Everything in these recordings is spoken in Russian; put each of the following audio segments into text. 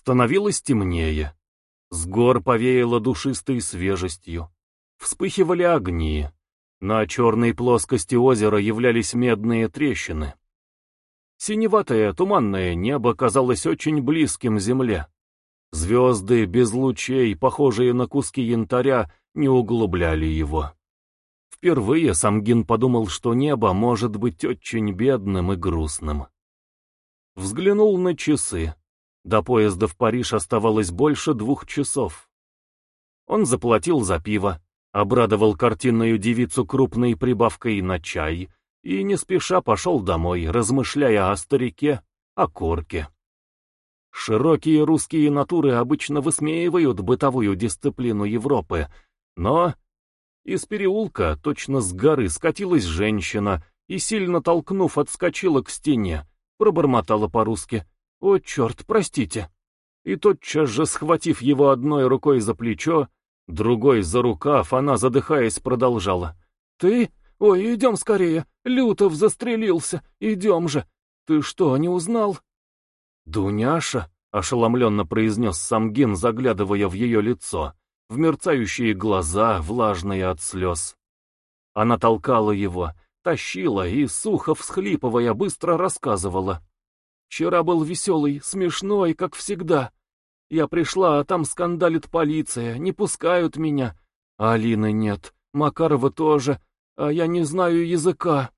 Становилось темнее. С гор повеяло душистой свежестью. Вспыхивали огни. На черной плоскости озера являлись медные трещины. Синеватое туманное небо казалось очень близким земле. Звезды без лучей, похожие на куски янтаря, не углубляли его. Впервые Самгин подумал, что небо может быть очень бедным и грустным. Взглянул на часы. До поезда в Париж оставалось больше двух часов. Он заплатил за пиво, обрадовал картинную девицу крупной прибавкой на чай и не спеша пошел домой, размышляя о старике, о корке. Широкие русские натуры обычно высмеивают бытовую дисциплину Европы, но из переулка, точно с горы, скатилась женщина и, сильно толкнув, отскочила к стене, пробормотала по-русски «О, черт, простите!» И тотчас же, схватив его одной рукой за плечо, другой за рукав, она, задыхаясь, продолжала «Ты? Ой, идем скорее! Лютов застрелился! Идем же! Ты что, не узнал?» «Дуняша?» — ошеломленно произнес Самгин, заглядывая в ее лицо, в мерцающие глаза, влажные от слез. Она толкала его, тащила и, сухо всхлипывая, быстро рассказывала. «Вчера был веселый, смешной, как всегда. Я пришла, а там скандалит полиция, не пускают меня. Алины нет, Макарова тоже, а я не знаю языка.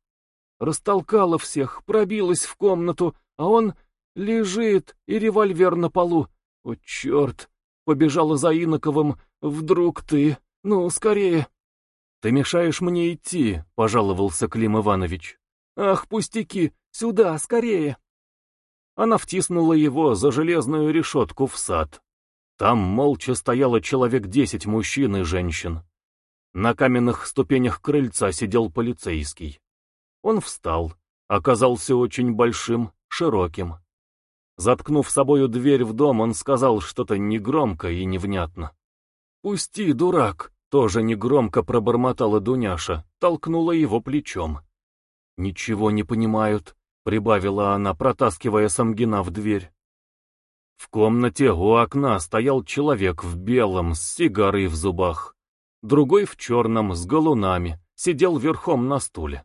Растолкала всех, пробилась в комнату, а он Лежит, и револьвер на полу. О, черт! Побежала за Иноковым. Вдруг ты... Ну, скорее. Ты мешаешь мне идти, пожаловался Клим Иванович. Ах, пустяки! Сюда, скорее! Она втиснула его за железную решетку в сад. Там молча стояло человек десять мужчин и женщин. На каменных ступенях крыльца сидел полицейский. Он встал, оказался очень большим, широким. Заткнув собою дверь в дом, он сказал что-то негромко и невнятно. «Пусти, дурак!» — тоже негромко пробормотала Дуняша, толкнула его плечом. «Ничего не понимают», — прибавила она, протаскивая Самгина в дверь. В комнате у окна стоял человек в белом, с сигарой в зубах. Другой в черном, с галунами, сидел верхом на стуле.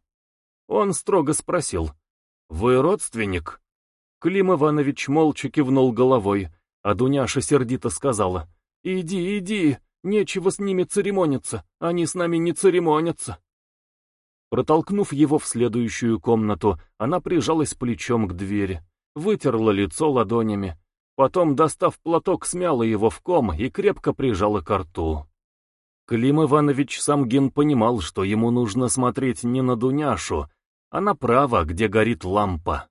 Он строго спросил, «Вы родственник?» Клим Иванович молча кивнул головой, а Дуняша сердито сказала, «Иди, иди, нечего с ними церемониться, они с нами не церемонятся». Протолкнув его в следующую комнату, она прижалась плечом к двери, вытерла лицо ладонями, потом, достав платок, смяла его в ком и крепко прижала к рту. Клим Иванович Самгин понимал, что ему нужно смотреть не на Дуняшу, а направо, где горит лампа.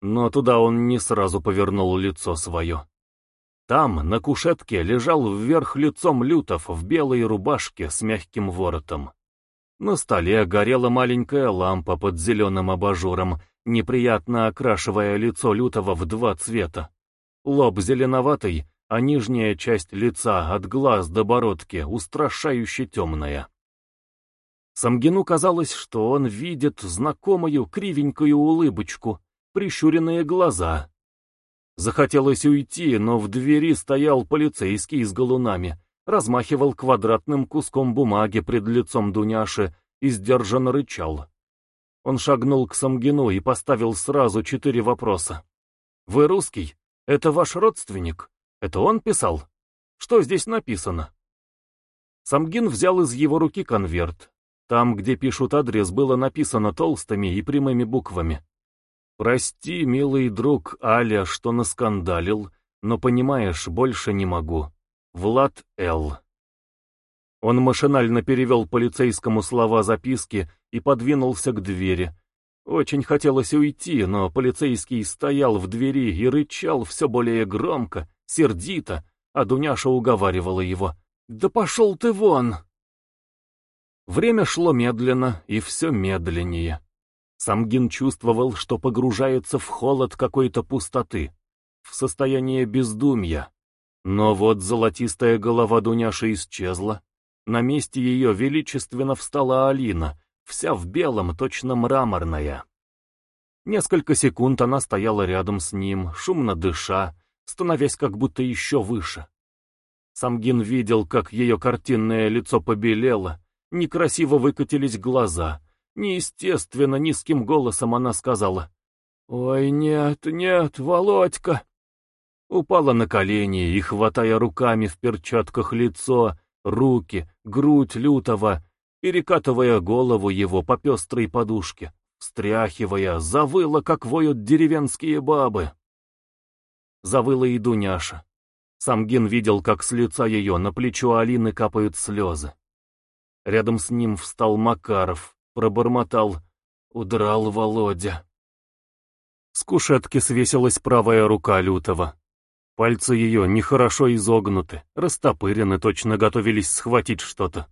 Но туда он не сразу повернул лицо свое. Там, на кушетке, лежал вверх лицом Лютов в белой рубашке с мягким воротом. На столе горела маленькая лампа под зеленым абажуром, неприятно окрашивая лицо Лютова в два цвета. Лоб зеленоватый, а нижняя часть лица от глаз до бородки устрашающе темная. Самгину казалось, что он видит знакомую кривенькую улыбочку, прищуренные глаза. Захотелось уйти, но в двери стоял полицейский с галунами, размахивал квадратным куском бумаги пред лицом Дуняши и сдержанно рычал. Он шагнул к Самгину и поставил сразу четыре вопроса. «Вы русский? Это ваш родственник? Это он писал? Что здесь написано?» Самгин взял из его руки конверт. Там, где пишут адрес, было написано толстыми и прямыми буквами. Прости, милый друг Аля, что наскандалил, но, понимаешь, больше не могу. Влад Л. Он машинально перевел полицейскому слова записки и подвинулся к двери. Очень хотелось уйти, но полицейский стоял в двери и рычал все более громко, сердито, а Дуняша уговаривала его. «Да пошел ты вон!» Время шло медленно и все медленнее. Самгин чувствовал, что погружается в холод какой-то пустоты, в состояние бездумья. Но вот золотистая голова Дуняши исчезла. На месте ее величественно встала Алина, вся в белом, точно мраморная. Несколько секунд она стояла рядом с ним, шумно дыша, становясь как будто еще выше. Самгин видел, как ее картинное лицо побелело, некрасиво выкатились глаза. Неестественно низким голосом она сказала «Ой, нет, нет, Володька!» Упала на колени и, хватая руками в перчатках лицо, руки, грудь лютого, перекатывая голову его по пестрой подушке, встряхивая, завыла, как воют деревенские бабы. Завыла и Дуняша. Самгин видел, как с лица ее на плечо Алины капают слезы. Рядом с ним встал Макаров, пробормотал «Удрал Володя». С кушетки свесилась правая рука Лютого. Пальцы ее нехорошо изогнуты, растопырены, точно готовились схватить что-то.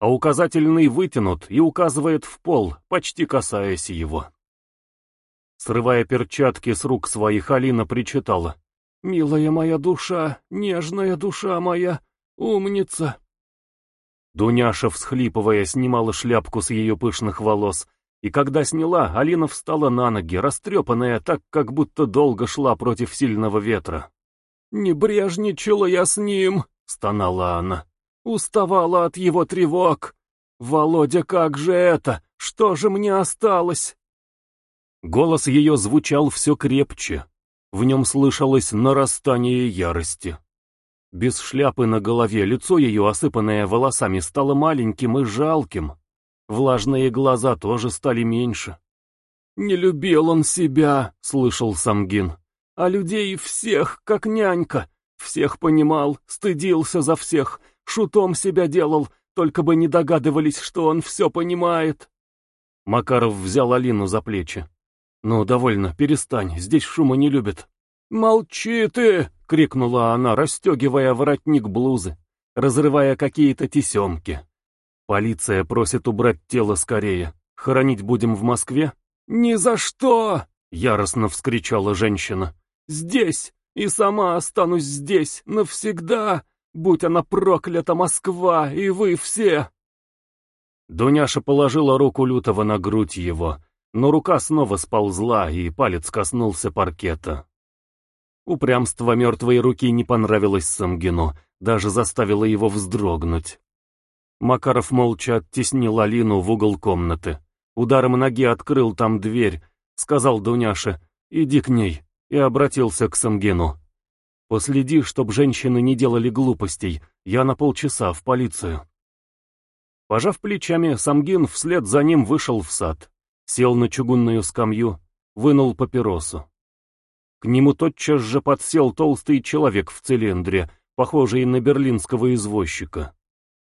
А указательный вытянут и указывает в пол, почти касаясь его. Срывая перчатки с рук своих, Алина причитала. «Милая моя душа, нежная душа моя, умница!» Дуняша, всхлипывая, снимала шляпку с ее пышных волос, и когда сняла, Алина встала на ноги, растрепанная так, как будто долго шла против сильного ветра. «Не брежничала я с ним», — стонала она. «Уставала от его тревог. Володя, как же это? Что же мне осталось?» Голос ее звучал все крепче. В нем слышалось нарастание ярости. Без шляпы на голове лицо ее, осыпанное волосами, стало маленьким и жалким. Влажные глаза тоже стали меньше. «Не любил он себя», — слышал Самгин а людей всех, как нянька. Всех понимал, стыдился за всех, шутом себя делал, только бы не догадывались, что он все понимает. Макаров взял Алину за плечи. «Ну, довольно, перестань, здесь шума не любят». «Молчи ты!» — крикнула она, расстегивая воротник блузы, разрывая какие-то тесемки. «Полиция просит убрать тело скорее. Хоронить будем в Москве?» «Ни за что!» — яростно вскричала женщина. Здесь! И сама останусь здесь навсегда! Будь она проклята, Москва, и вы все!» Дуняша положила руку Лютого на грудь его, но рука снова сползла, и палец коснулся паркета. Упрямство мертвой руки не понравилось Самгину, даже заставило его вздрогнуть. Макаров молча оттеснил Алину в угол комнаты. Ударом ноги открыл там дверь, сказал Дуняше «Иди к ней» и обратился к Самгину. «Последи, чтоб женщины не делали глупостей, я на полчаса в полицию». Пожав плечами, Самгин вслед за ним вышел в сад, сел на чугунную скамью, вынул папиросу. К нему тотчас же подсел толстый человек в цилиндре, похожий на берлинского извозчика.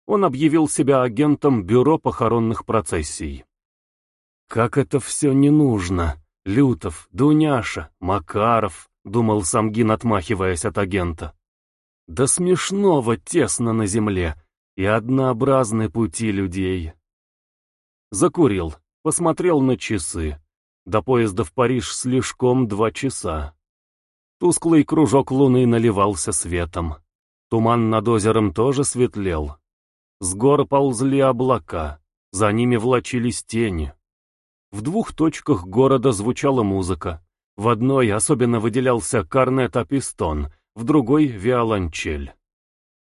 Он объявил себя агентом бюро похоронных процессий. «Как это все не нужно!» Лютов, Дуняша, Макаров, думал Самгин, отмахиваясь от агента. Да смешного тесно на земле и однообразны пути людей. Закурил, посмотрел на часы. До поезда в Париж слишком два часа. Тусклый кружок луны наливался светом. Туман над озером тоже светлел. С гор ползли облака, за ними влачились тени. В двух точках города звучала музыка. В одной особенно выделялся корнет-апистон, в другой — виолончель.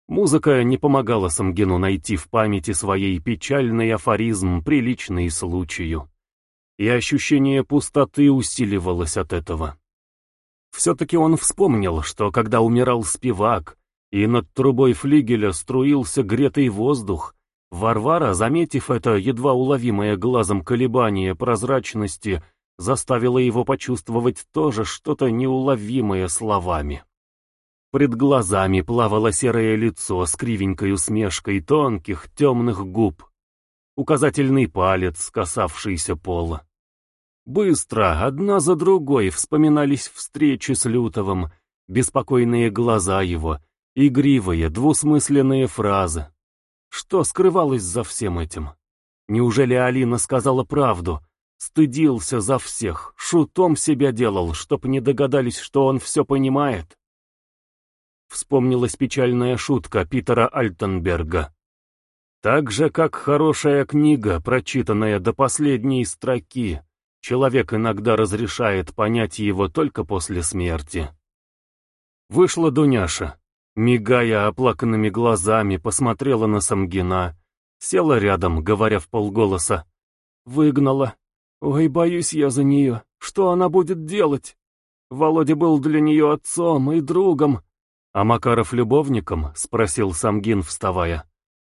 Музыка не помогала Самгину найти в памяти своей печальный афоризм, приличный случаю. И ощущение пустоты усиливалось от этого. Все-таки он вспомнил, что когда умирал спивак, и над трубой флигеля струился гретый воздух, Варвара, заметив это едва уловимое глазом колебание прозрачности, заставила его почувствовать тоже что-то неуловимое словами. Пред глазами плавало серое лицо с кривенькой усмешкой тонких темных губ. Указательный палец, касавшийся пола. Быстро, одна за другой, вспоминались встречи с Лютовым, беспокойные глаза его, игривые, двусмысленные фразы. Что скрывалось за всем этим? Неужели Алина сказала правду? Стыдился за всех, шутом себя делал, чтоб не догадались, что он все понимает? Вспомнилась печальная шутка Питера Альтенберга. Так же, как хорошая книга, прочитанная до последней строки, человек иногда разрешает понять его только после смерти. Вышла Дуняша. Мигая оплаканными глазами, посмотрела на Самгина. Села рядом, говоря в полголоса. Выгнала. Ой, боюсь я за нее. Что она будет делать? Володя был для нее отцом и другом. А Макаров любовником? Спросил Самгин, вставая.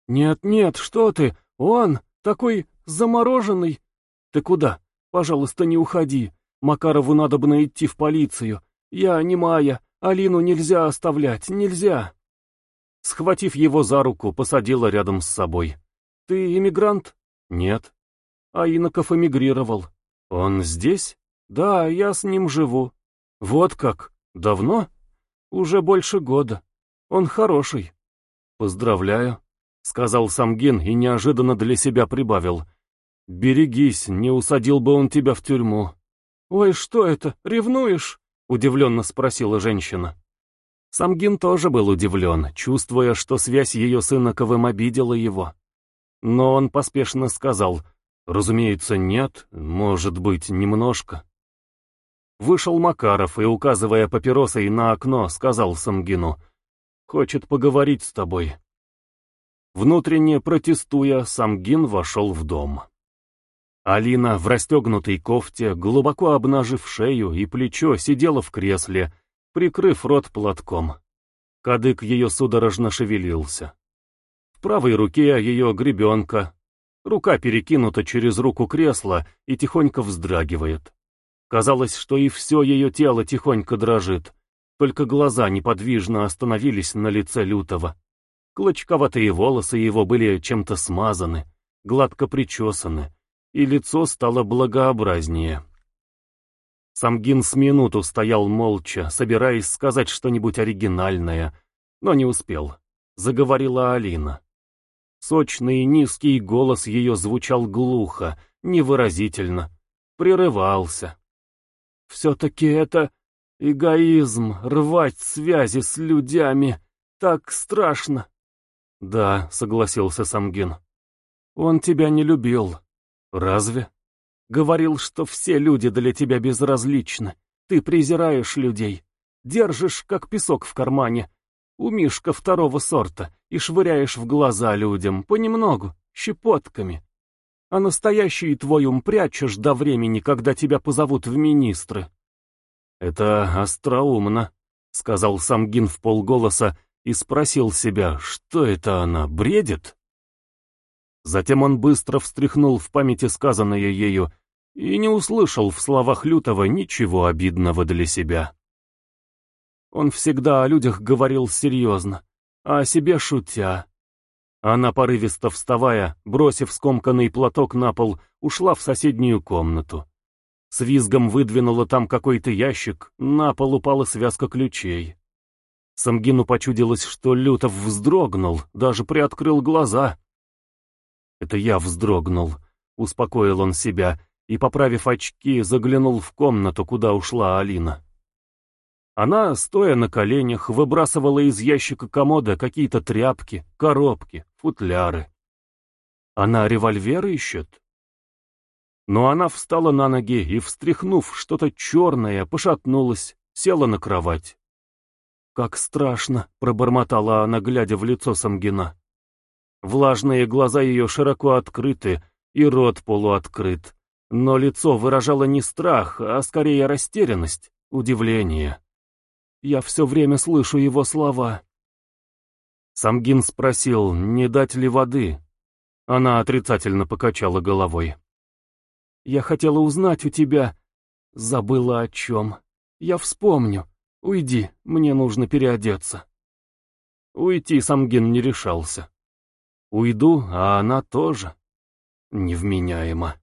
Нет-нет, что ты, он такой замороженный. Ты куда? Пожалуйста, не уходи. Макарову надо бы идти в полицию. Я не Майя. Алину нельзя оставлять, нельзя. Схватив его за руку, посадила рядом с собой. Ты иммигрант? Нет. А Иноков эмигрировал. Он здесь? Да, я с ним живу. Вот как? Давно? Уже больше года. Он хороший. Поздравляю, сказал Самгин и неожиданно для себя прибавил. Берегись, не усадил бы он тебя в тюрьму. Ой, что это, ревнуешь? Удивленно спросила женщина. Самгин тоже был удивлен, чувствуя, что связь ее с Иноковым обидела его. Но он поспешно сказал, разумеется, нет, может быть, немножко. Вышел Макаров и, указывая папиросой на окно, сказал Самгину, «Хочет поговорить с тобой». Внутренне протестуя, Самгин вошел в дом. Алина в расстегнутой кофте, глубоко обнажив шею и плечо, сидела в кресле, прикрыв рот платком. Кадык ее судорожно шевелился. В правой руке ее гребенка. Рука перекинута через руку кресла и тихонько вздрагивает. Казалось, что и все ее тело тихонько дрожит, только глаза неподвижно остановились на лице лютого. Клочковатые волосы его были чем-то смазаны, гладко причесаны, и лицо стало благообразнее. Самгин с минуту стоял молча, собираясь сказать что-нибудь оригинальное, но не успел. Заговорила Алина. Сочный низкий голос ее звучал глухо, невыразительно, прерывался. Все-таки это эгоизм, рвать связи с людьми, так страшно. Да, согласился Самгин. Он тебя не любил. Разве? Говорил, что все люди для тебя безразличны. Ты презираешь людей. Держишь, как песок в кармане. У Мишка второго сорта. И швыряешь в глаза людям, понемногу, щепотками. А настоящий твой ум прячешь до времени, когда тебя позовут в министры. Это остроумно, сказал Самгин в полголоса и спросил себя, что это она, бредит? Затем он быстро встряхнул в памяти сказанное ею и не услышал в словах Лютого ничего обидного для себя. Он всегда о людях говорил серьезно, а о себе шутя. Она, порывисто вставая, бросив скомканный платок на пол, ушла в соседнюю комнату. С визгом выдвинула там какой-то ящик, на пол упала связка ключей. Самгину почудилось, что Лютов вздрогнул, даже приоткрыл глаза. Это я вздрогнул, успокоил он себя и, поправив очки, заглянул в комнату, куда ушла Алина. Она, стоя на коленях, выбрасывала из ящика комода какие-то тряпки, коробки, футляры. Она револьвер ищет? Но она встала на ноги и, встряхнув что-то черное, пошатнулась, села на кровать. «Как страшно!» — пробормотала она, глядя в лицо Самгина. Влажные глаза ее широко открыты, и рот полуоткрыт. Но лицо выражало не страх, а скорее растерянность, удивление. Я все время слышу его слова. Самгин спросил, не дать ли воды. Она отрицательно покачала головой. «Я хотела узнать у тебя...» Забыла о чем. «Я вспомню. Уйди, мне нужно переодеться». Уйти Самгин не решался. Уйду, а она тоже. Невменяемо.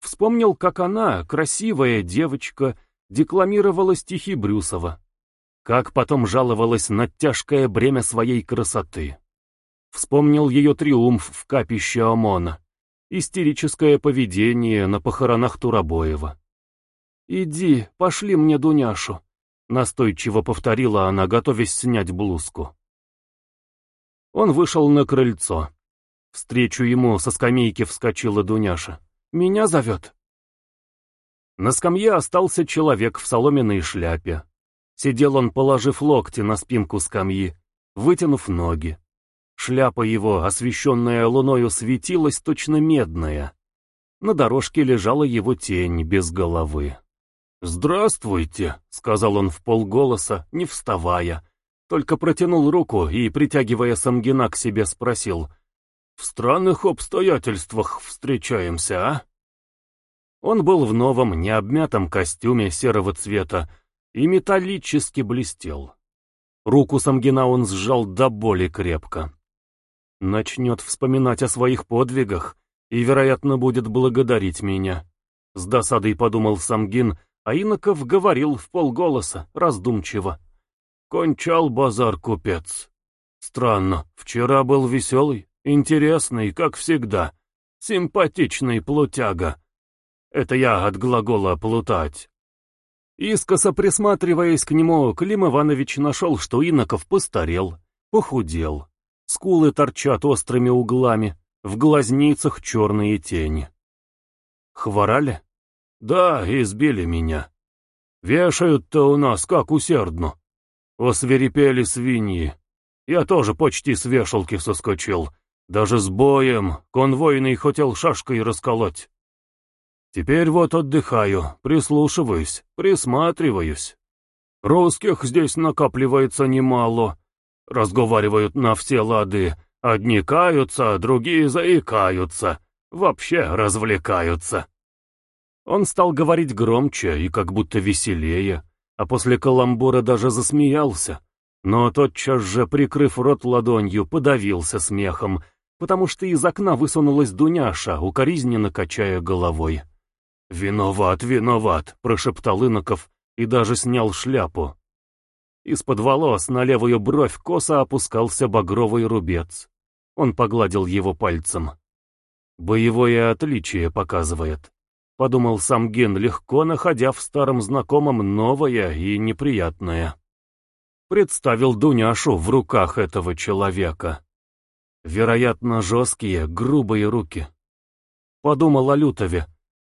Вспомнил, как она, красивая девочка, декламировала стихи Брюсова. Как потом жаловалась на тяжкое бремя своей красоты. Вспомнил ее триумф в капище ОМОНа. Истерическое поведение на похоронах Турабоева. «Иди, пошли мне Дуняшу», — настойчиво повторила она, готовясь снять блузку. Он вышел на крыльцо. Встречу ему со скамейки вскочила Дуняша. «Меня зовет?» На скамье остался человек в соломенной шляпе. Сидел он, положив локти на спинку скамьи, вытянув ноги. Шляпа его, освещенная луною, светилась точно медная. На дорожке лежала его тень без головы. «Здравствуйте», — сказал он в полголоса, не вставая, только протянул руку и, притягивая Самгина к себе, спросил, «В странных обстоятельствах встречаемся, а?» Он был в новом, необмятом костюме серого цвета и металлически блестел. Руку Самгина он сжал до боли крепко. Начнет вспоминать о своих подвигах и, вероятно, будет благодарить меня. С досадой подумал Самгин, а Иноков говорил в полголоса, раздумчиво. Кончал базар купец. Странно, вчера был веселый, интересный, как всегда, симпатичный плутяга. Это я от глагола «плутать». Искоса присматриваясь к нему, Клим Иванович нашел, что Иноков постарел, похудел. Скулы торчат острыми углами, в глазницах черные тени. Хворали? Да, избили меня. Вешают-то у нас как усердно. Осверепели свиньи. Я тоже почти с вешалки соскочил. Даже с боем, конвойный хотел шашкой расколоть. Теперь вот отдыхаю, прислушиваюсь, присматриваюсь. Русских здесь накапливается немало. Разговаривают на все лады. Одни каются, другие заикаются. Вообще развлекаются. Он стал говорить громче и как будто веселее а после каламбура даже засмеялся, но тотчас же, прикрыв рот ладонью, подавился смехом, потому что из окна высунулась Дуняша, укоризненно качая головой. «Виноват, виноват!» — прошептал Иноков и даже снял шляпу. Из-под волос на левую бровь косо опускался багровый рубец. Он погладил его пальцем. Боевое отличие показывает подумал сам Ген, легко находя в старом знакомом новое и неприятное. Представил Дуняшу в руках этого человека. Вероятно, жесткие, грубые руки. Подумал о Лютове.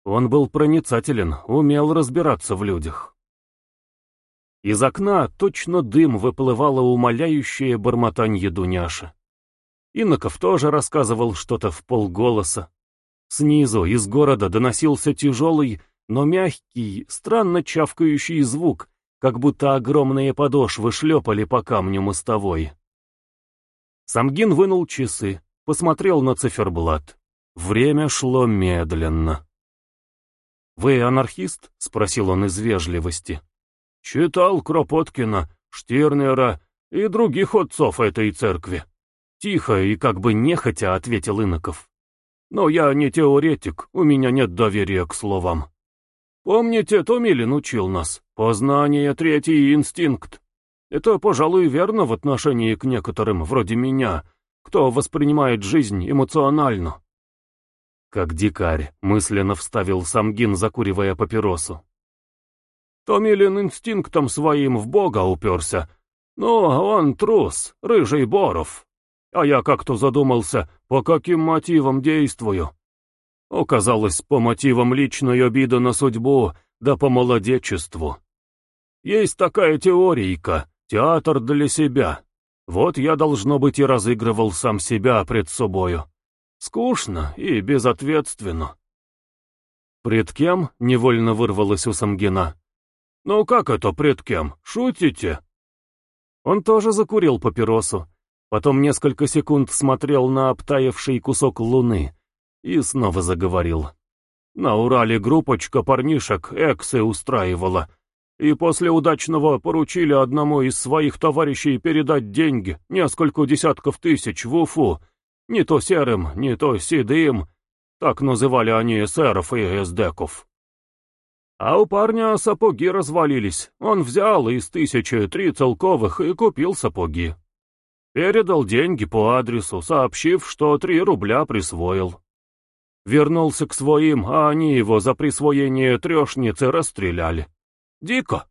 Он был проницателен, умел разбираться в людях. Из окна точно дым выплывало умоляющее бормотанье Дуняши. Иноков тоже рассказывал что-то в полголоса. Снизу, из города, доносился тяжелый, но мягкий, странно чавкающий звук, как будто огромные подошвы шлепали по камню мостовой. Самгин вынул часы, посмотрел на циферблат. Время шло медленно. «Вы анархист?» — спросил он из вежливости. «Читал Кропоткина, Штирнера и других отцов этой церкви». Тихо и как бы нехотя ответил Иноков. Но я не теоретик, у меня нет доверия к словам. Помните, Томилин учил нас? Познание — третий инстинкт. Это, пожалуй, верно в отношении к некоторым, вроде меня, кто воспринимает жизнь эмоционально. Как дикарь, мысленно вставил Самгин, закуривая папиросу. Томилин инстинктом своим в Бога уперся. Но он трус, рыжий Боров. А я как-то задумался, по каким мотивам действую. Оказалось, по мотивам личной обиды на судьбу, да по молодечеству. Есть такая теорийка, театр для себя. Вот я, должно быть, и разыгрывал сам себя пред собою. Скучно и безответственно. «Пред кем?» — невольно вырвалось у Самгина. «Ну как это пред кем? Шутите?» Он тоже закурил папиросу, Потом несколько секунд смотрел на обтаявший кусок луны и снова заговорил. На Урале группочка парнишек эксы устраивала, и после удачного поручили одному из своих товарищей передать деньги, несколько десятков тысяч в Уфу, не то серым, не то седым, так называли они эсеров и эсдеков. А у парня сапоги развалились, он взял из тысячи три целковых и купил сапоги. Передал деньги по адресу, сообщив, что три рубля присвоил. Вернулся к своим, а они его за присвоение трешницы расстреляли. Дико.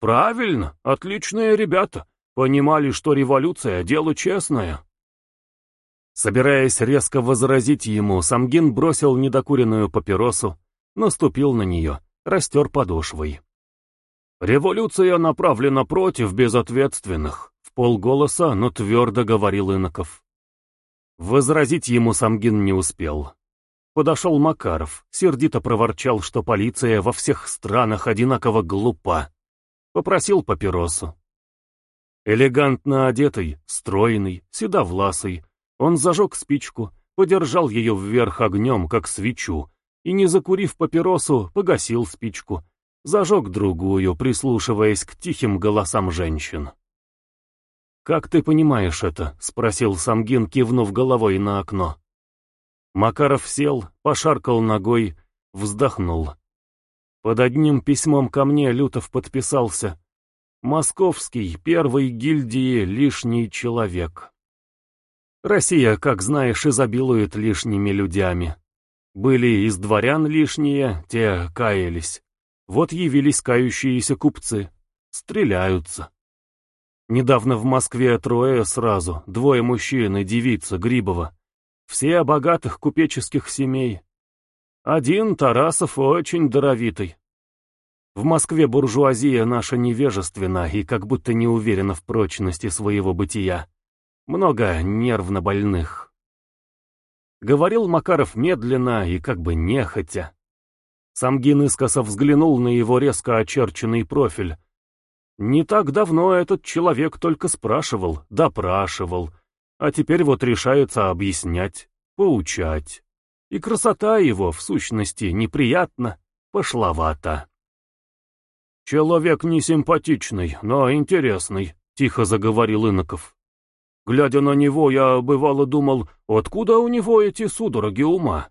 Правильно, отличные ребята. Понимали, что революция — дело честное. Собираясь резко возразить ему, Самгин бросил недокуренную папиросу, наступил на нее, растер подошвой. «Революция направлена против безответственных», — полголоса, но твердо говорил Иноков. Возразить ему Самгин не успел. Подошел Макаров, сердито проворчал, что полиция во всех странах одинаково глупа. Попросил папиросу. Элегантно одетый, стройный, седовласый, он зажег спичку, подержал ее вверх огнем, как свечу, и, не закурив папиросу, погасил спичку, зажег другую, прислушиваясь к тихим голосам женщин. «Как ты понимаешь это?» — спросил Самгин, кивнув головой на окно. Макаров сел, пошаркал ногой, вздохнул. Под одним письмом ко мне Лютов подписался «Московский, первой гильдии, лишний человек». Россия, как знаешь, изобилует лишними людьми. Были из дворян лишние, те каялись. Вот явились кающиеся купцы. Стреляются. Недавно в Москве трое сразу, двое мужчин и девица Грибова. Все богатых купеческих семей. Один Тарасов очень даровитый. В Москве буржуазия наша невежественна и как будто не уверена в прочности своего бытия. Много нервно больных. Говорил Макаров медленно и как бы нехотя. Самгин искоса взглянул на его резко очерченный профиль, не так давно этот человек только спрашивал, допрашивал, а теперь вот решается объяснять, поучать. И красота его, в сущности, неприятна, пошловата. «Человек не симпатичный, но интересный», — тихо заговорил Иноков. Глядя на него, я бывало думал, откуда у него эти судороги ума?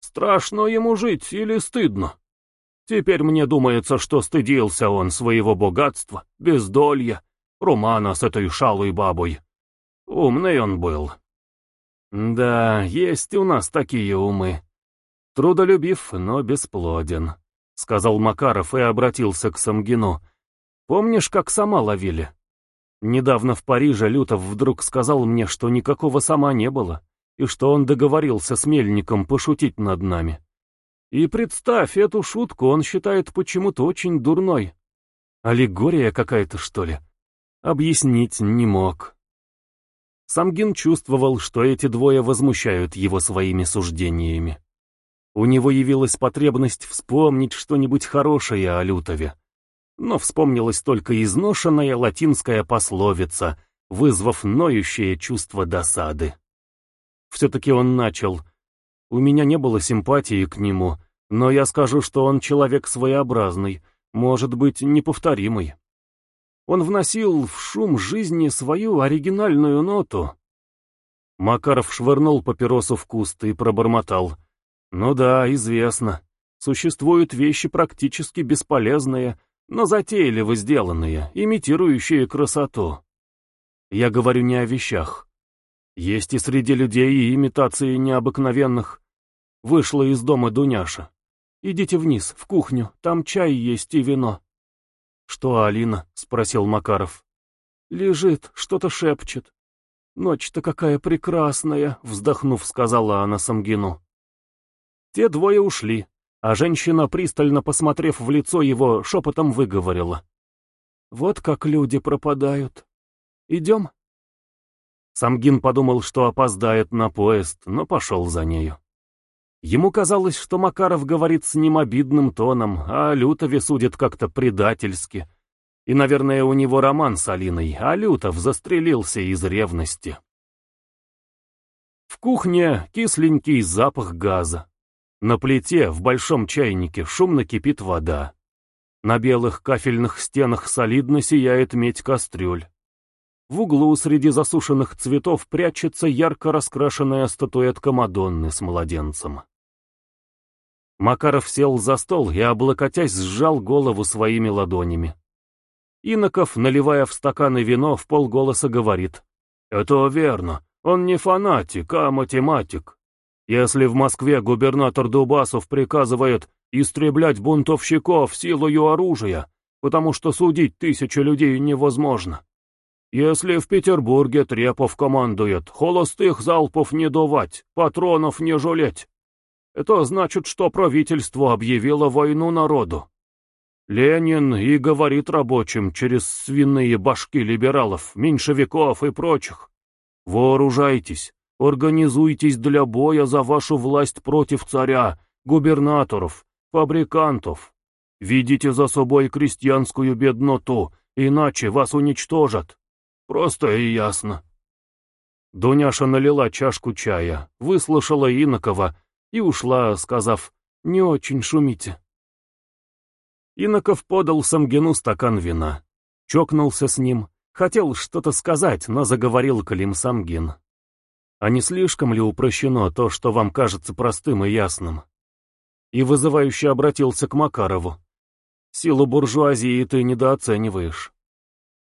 Страшно ему жить или стыдно? Теперь мне думается, что стыдился он своего богатства, бездолья, романа с этой шалой бабой. Умный он был. Да, есть у нас такие умы. Трудолюбив, но бесплоден, — сказал Макаров и обратился к Самгину. Помнишь, как сама ловили? Недавно в Париже Лютов вдруг сказал мне, что никакого сама не было, и что он договорился с Мельником пошутить над нами. И представь, эту шутку он считает почему-то очень дурной. Аллегория какая-то, что ли? Объяснить не мог. Самгин чувствовал, что эти двое возмущают его своими суждениями. У него явилась потребность вспомнить что-нибудь хорошее о Лютове. Но вспомнилась только изношенная латинская пословица, вызвав ноющее чувство досады. Все-таки он начал. У меня не было симпатии к нему, но я скажу, что он человек своеобразный, может быть, неповторимый. Он вносил в шум жизни свою оригинальную ноту. Макаров швырнул папиросу в куст и пробормотал. Ну да, известно. Существуют вещи практически бесполезные, но затейливо сделанные, имитирующие красоту. Я говорю не о вещах. Есть и среди людей и имитации необыкновенных. Вышла из дома Дуняша. Идите вниз, в кухню, там чай есть и вино. Что Алина? — спросил Макаров. Лежит, что-то шепчет. Ночь-то какая прекрасная, — вздохнув, сказала она Самгину. Те двое ушли, а женщина, пристально посмотрев в лицо его, шепотом выговорила. Вот как люди пропадают. Идем? Самгин подумал, что опоздает на поезд, но пошел за нею. Ему казалось, что Макаров говорит с ним обидным тоном, а Лютове судит как-то предательски. И, наверное, у него роман с Алиной, а Лютов застрелился из ревности. В кухне кисленький запах газа. На плите в большом чайнике шумно кипит вода. На белых кафельных стенах солидно сияет медь кастрюль. В углу среди засушенных цветов прячется ярко раскрашенная статуэтка Мадонны с младенцем. Макаров сел за стол и, облокотясь, сжал голову своими ладонями. Иноков, наливая в стаканы вино, в полголоса говорит. «Это верно. Он не фанатик, а математик. Если в Москве губернатор Дубасов приказывает истреблять бунтовщиков силою оружия, потому что судить тысячи людей невозможно. Если в Петербурге Трепов командует, холостых залпов не давать, патронов не жалеть, это значит, что правительство объявило войну народу. Ленин и говорит рабочим через свиные башки либералов, меньшевиков и прочих. Вооружайтесь, организуйтесь для боя за вашу власть против царя, губернаторов, фабрикантов. Видите за собой крестьянскую бедноту, иначе вас уничтожат. Просто и ясно. Дуняша налила чашку чая, выслушала Инокова и ушла, сказав «Не очень шумите». Иноков подал Самгину стакан вина. Чокнулся с ним. Хотел что-то сказать, но заговорил Калим Самгин. А не слишком ли упрощено то, что вам кажется простым и ясным? И вызывающе обратился к Макарову. Силу буржуазии ты недооцениваешь.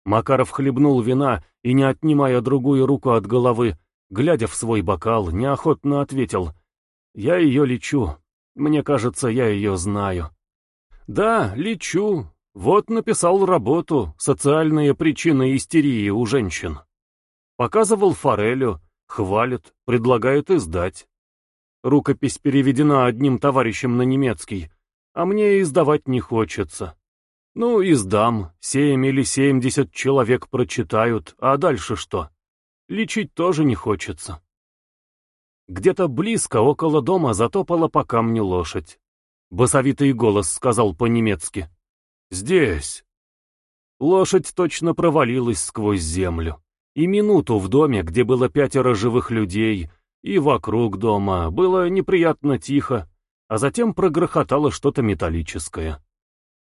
Макаров хлебнул вина и, не отнимая другую руку от головы, глядя в свой бокал, неохотно ответил. «Я ее лечу. Мне кажется, я ее знаю». Да, лечу. Вот написал работу «Социальные причины истерии у женщин». Показывал форелю, хвалит, предлагает издать. Рукопись переведена одним товарищем на немецкий, а мне издавать не хочется. Ну, издам, семь или семьдесят человек прочитают, а дальше что? Лечить тоже не хочется. Где-то близко, около дома, затопала по камню лошадь. Басовитый голос сказал по-немецки. «Здесь». Лошадь точно провалилась сквозь землю. И минуту в доме, где было пятеро живых людей, и вокруг дома было неприятно тихо, а затем прогрохотало что-то металлическое.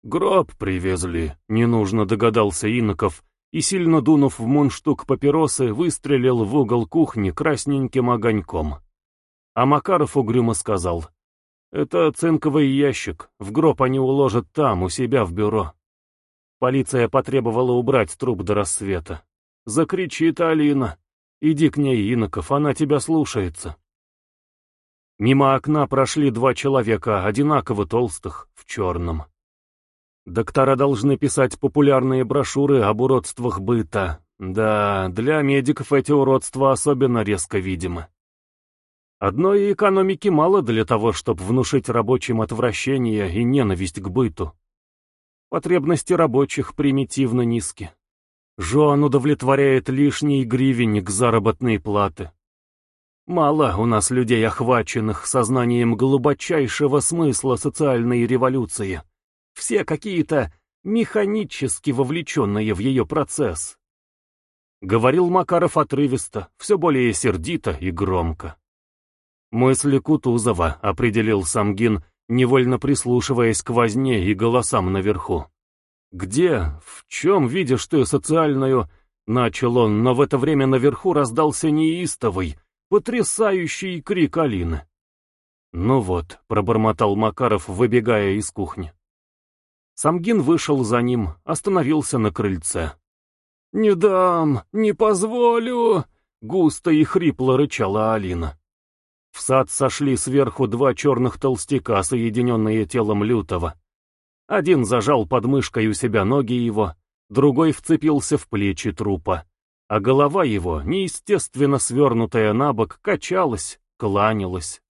«Гроб привезли», — ненужно догадался Иноков, и, сильно дунув в мундштук папиросы, выстрелил в угол кухни красненьким огоньком. А Макаров угрюмо сказал, это цинковый ящик. В гроб они уложат там, у себя в бюро. Полиция потребовала убрать труп до рассвета. Закричит Алина. Иди к ней, Иноков, она тебя слушается. Мимо окна прошли два человека, одинаково толстых, в черном. Доктора должны писать популярные брошюры об уродствах быта. Да, для медиков эти уродства особенно резко видимы. Одной экономики мало для того, чтобы внушить рабочим отвращение и ненависть к быту. Потребности рабочих примитивно низки. Жон удовлетворяет лишний гривенник заработной платы. Мало у нас людей, охваченных сознанием глубочайшего смысла социальной революции. Все какие-то механически вовлеченные в ее процесс. Говорил Макаров отрывисто, все более сердито и громко. Мысли Кутузова, определил Самгин, невольно прислушиваясь к возне и голосам наверху. «Где? В чем видишь ты социальную...» Начал он, но в это время наверху раздался неистовый, потрясающий крик Алины. «Ну вот», — пробормотал Макаров, выбегая из кухни. Самгин вышел за ним, остановился на крыльце. «Не дам, не позволю!» — густо и хрипло рычала Алина. В сад сошли сверху два черных толстяка, соединенные телом лютого. Один зажал под мышкой у себя ноги его, другой вцепился в плечи трупа, а голова его, неестественно свернутая на бок, качалась, кланялась.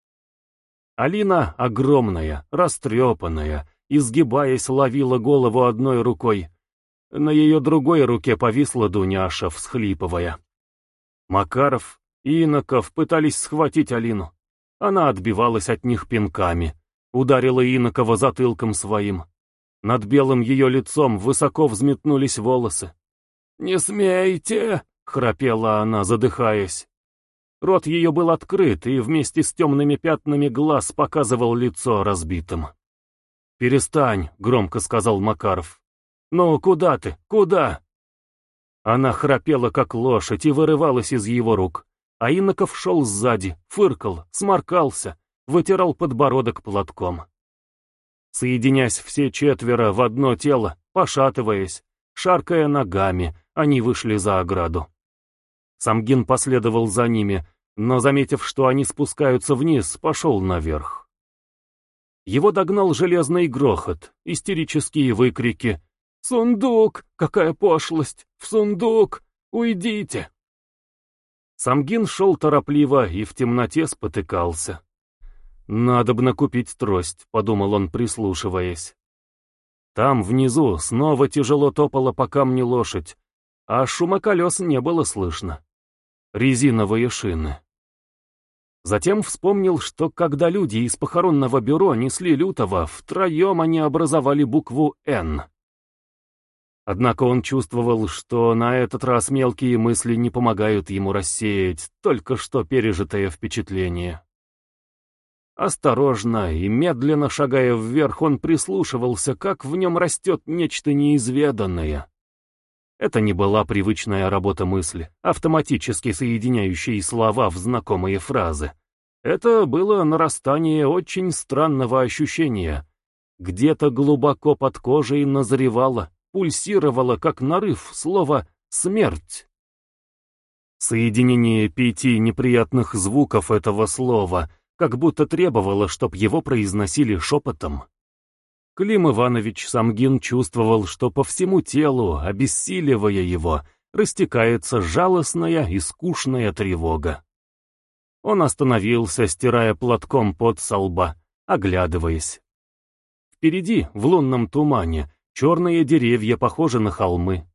Алина, огромная, растрепанная, изгибаясь, ловила голову одной рукой. На ее другой руке повисла Дуняша, всхлипывая. Макаров, Иноков пытались схватить Алину. Она отбивалась от них пинками, ударила Инокова затылком своим. Над белым ее лицом высоко взметнулись волосы. «Не смейте!» — храпела она, задыхаясь. Рот ее был открыт, и вместе с темными пятнами глаз показывал лицо разбитым. «Перестань», — громко сказал Макаров. «Ну, куда ты? Куда?» Она храпела, как лошадь, и вырывалась из его рук. А Иноков шел сзади, фыркал, сморкался, вытирал подбородок платком. Соединясь все четверо в одно тело, пошатываясь, шаркая ногами, они вышли за ограду. Самгин последовал за ними, но, заметив, что они спускаются вниз, пошел наверх. Его догнал железный грохот, истерические выкрики. «Сундук! Какая пошлость! В сундук! Уйдите!» Самгин шел торопливо и в темноте спотыкался. «Надо бы накупить трость», — подумал он, прислушиваясь. Там, внизу, снова тяжело топала по камню лошадь, а шума колес не было слышно. Резиновые шины. Затем вспомнил, что когда люди из похоронного бюро несли Лютого, втроем они образовали букву «Н». Однако он чувствовал, что на этот раз мелкие мысли не помогают ему рассеять только что пережитое впечатление. Осторожно и медленно шагая вверх, он прислушивался, как в нем растет нечто неизведанное. Это не была привычная работа мысли, автоматически соединяющие слова в знакомые фразы. Это было нарастание очень странного ощущения. Где-то глубоко под кожей назревало, пульсировало, как нарыв, слово «смерть». Соединение пяти неприятных звуков этого слова как будто требовало, чтоб его произносили шепотом. Клим Иванович Самгин чувствовал, что по всему телу, обессиливая его, растекается жалостная и скучная тревога. Он остановился, стирая платком под со лба, оглядываясь. Впереди, в лунном тумане, черные деревья похожи на холмы.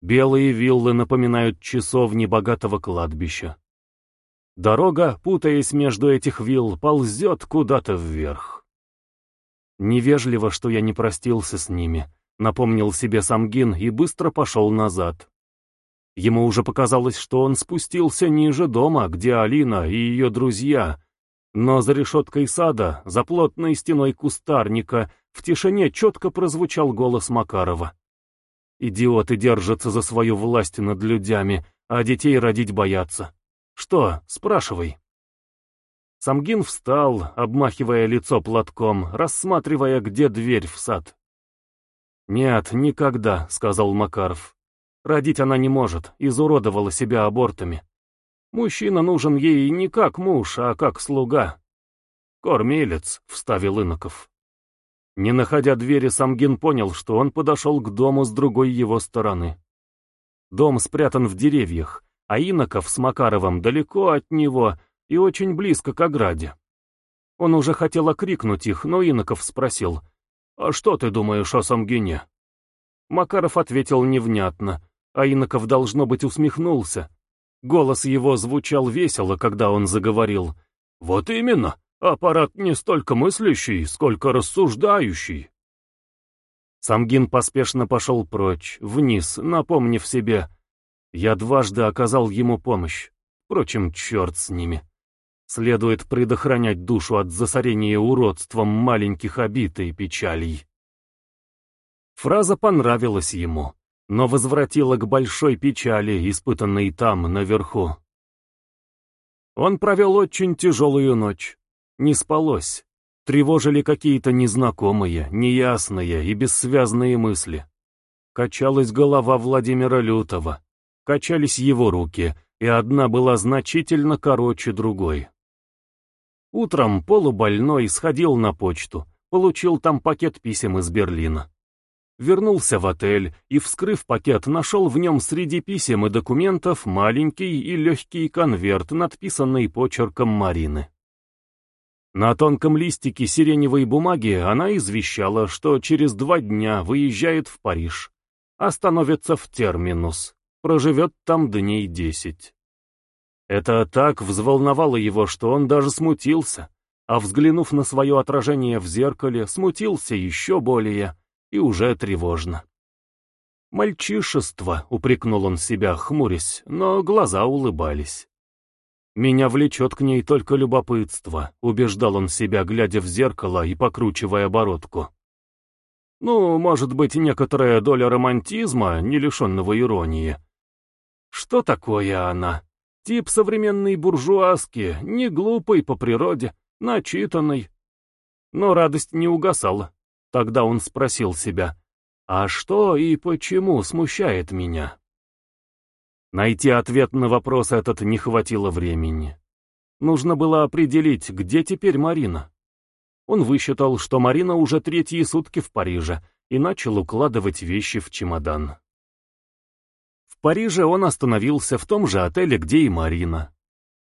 Белые виллы напоминают часовни богатого кладбища. Дорога, путаясь между этих вилл, ползет куда-то вверх. Невежливо, что я не простился с ними, напомнил себе Самгин и быстро пошел назад. Ему уже показалось, что он спустился ниже дома, где Алина и ее друзья, но за решеткой сада, за плотной стеной кустарника, в тишине четко прозвучал голос Макарова. Идиоты держатся за свою власть над людьми, а детей родить боятся. Что, спрашивай. Самгин встал, обмахивая лицо платком, рассматривая, где дверь в сад. «Нет, никогда», — сказал Макаров. «Родить она не может, изуродовала себя абортами. Мужчина нужен ей не как муж, а как слуга». «Кормилец», — вставил Иноков. Не находя двери, Самгин понял, что он подошел к дому с другой его стороны. Дом спрятан в деревьях, а Иноков с Макаровым далеко от него — и очень близко к ограде. Он уже хотел окрикнуть их, но Иноков спросил, «А что ты думаешь о Самгине?» Макаров ответил невнятно, а Иноков, должно быть, усмехнулся. Голос его звучал весело, когда он заговорил. «Вот именно, аппарат не столько мыслящий, сколько рассуждающий». Самгин поспешно пошел прочь, вниз, напомнив себе. Я дважды оказал ему помощь. Впрочем, черт с ними. Следует предохранять душу от засорения уродством маленьких обид и печалей. Фраза понравилась ему, но возвратила к большой печали, испытанной там, наверху. Он провел очень тяжелую ночь. Не спалось. Тревожили какие-то незнакомые, неясные и бессвязные мысли. Качалась голова Владимира Лютова. Качались его руки, и одна была значительно короче другой. Утром полубольной сходил на почту, получил там пакет писем из Берлина. Вернулся в отель и, вскрыв пакет, нашел в нем среди писем и документов маленький и легкий конверт, надписанный почерком Марины. На тонком листике сиреневой бумаги она извещала, что через два дня выезжает в Париж, остановится в Терминус, проживет там дней десять. Это так взволновало его, что он даже смутился, а взглянув на свое отражение в зеркале, смутился еще более и уже тревожно. «Мальчишество», — упрекнул он себя, хмурясь, но глаза улыбались. «Меня влечет к ней только любопытство», — убеждал он себя, глядя в зеркало и покручивая бородку. «Ну, может быть, некоторая доля романтизма, не лишенного иронии. Что такое она?» Тип современной буржуазки, не глупый по природе, начитанный. Но радость не угасала. Тогда он спросил себя, а что и почему смущает меня? Найти ответ на вопрос этот не хватило времени. Нужно было определить, где теперь Марина. Он высчитал, что Марина уже третьи сутки в Париже, и начал укладывать вещи в чемодан. Париже он остановился в том же отеле, где и Марина.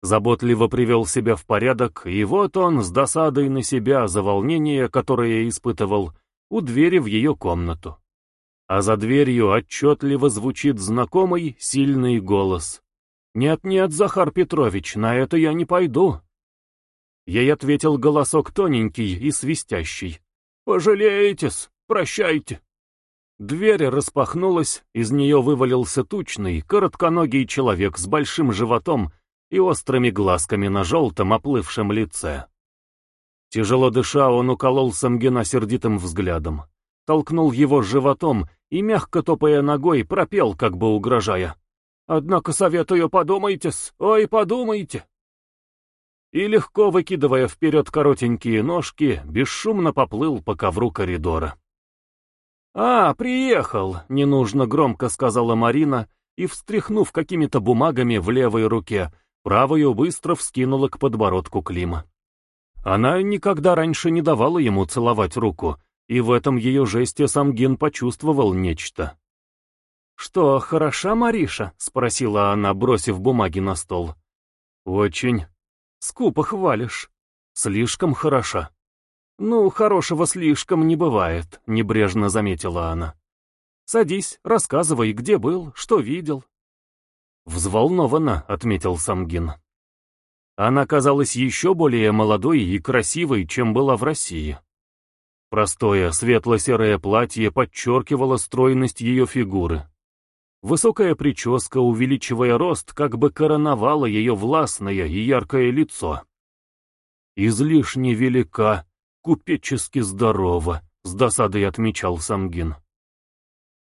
Заботливо привел себя в порядок, и вот он с досадой на себя за волнение, которое испытывал, у двери в ее комнату. А за дверью отчетливо звучит знакомый, сильный голос. «Нет-нет, Захар Петрович, на это я не пойду». Ей ответил голосок тоненький и свистящий. «Пожалеетесь, прощайте». Дверь распахнулась, из нее вывалился тучный, коротконогий человек с большим животом и острыми глазками на желтом оплывшем лице. Тяжело дыша, он уколол Самгина сердитым взглядом, толкнул его животом и, мягко топая ногой, пропел, как бы угрожая. «Однако советую, подумайте-с, ой, подумайте!» И легко выкидывая вперед коротенькие ножки, бесшумно поплыл по ковру коридора. «А, приехал!» — ненужно громко сказала Марина и, встряхнув какими-то бумагами в левой руке, правую быстро вскинула к подбородку Клима. Она никогда раньше не давала ему целовать руку, и в этом ее жесте Самгин почувствовал нечто. «Что, хороша Мариша?» — спросила она, бросив бумаги на стол. «Очень. Скупо хвалишь. Слишком хороша». «Ну, хорошего слишком не бывает», — небрежно заметила она. «Садись, рассказывай, где был, что видел». «Взволнованно», — отметил Самгин. Она казалась еще более молодой и красивой, чем была в России. Простое светло-серое платье подчеркивало стройность ее фигуры. Высокая прическа, увеличивая рост, как бы короновала ее властное и яркое лицо. Излишне велика, купечески здорово, с досадой отмечал Самгин.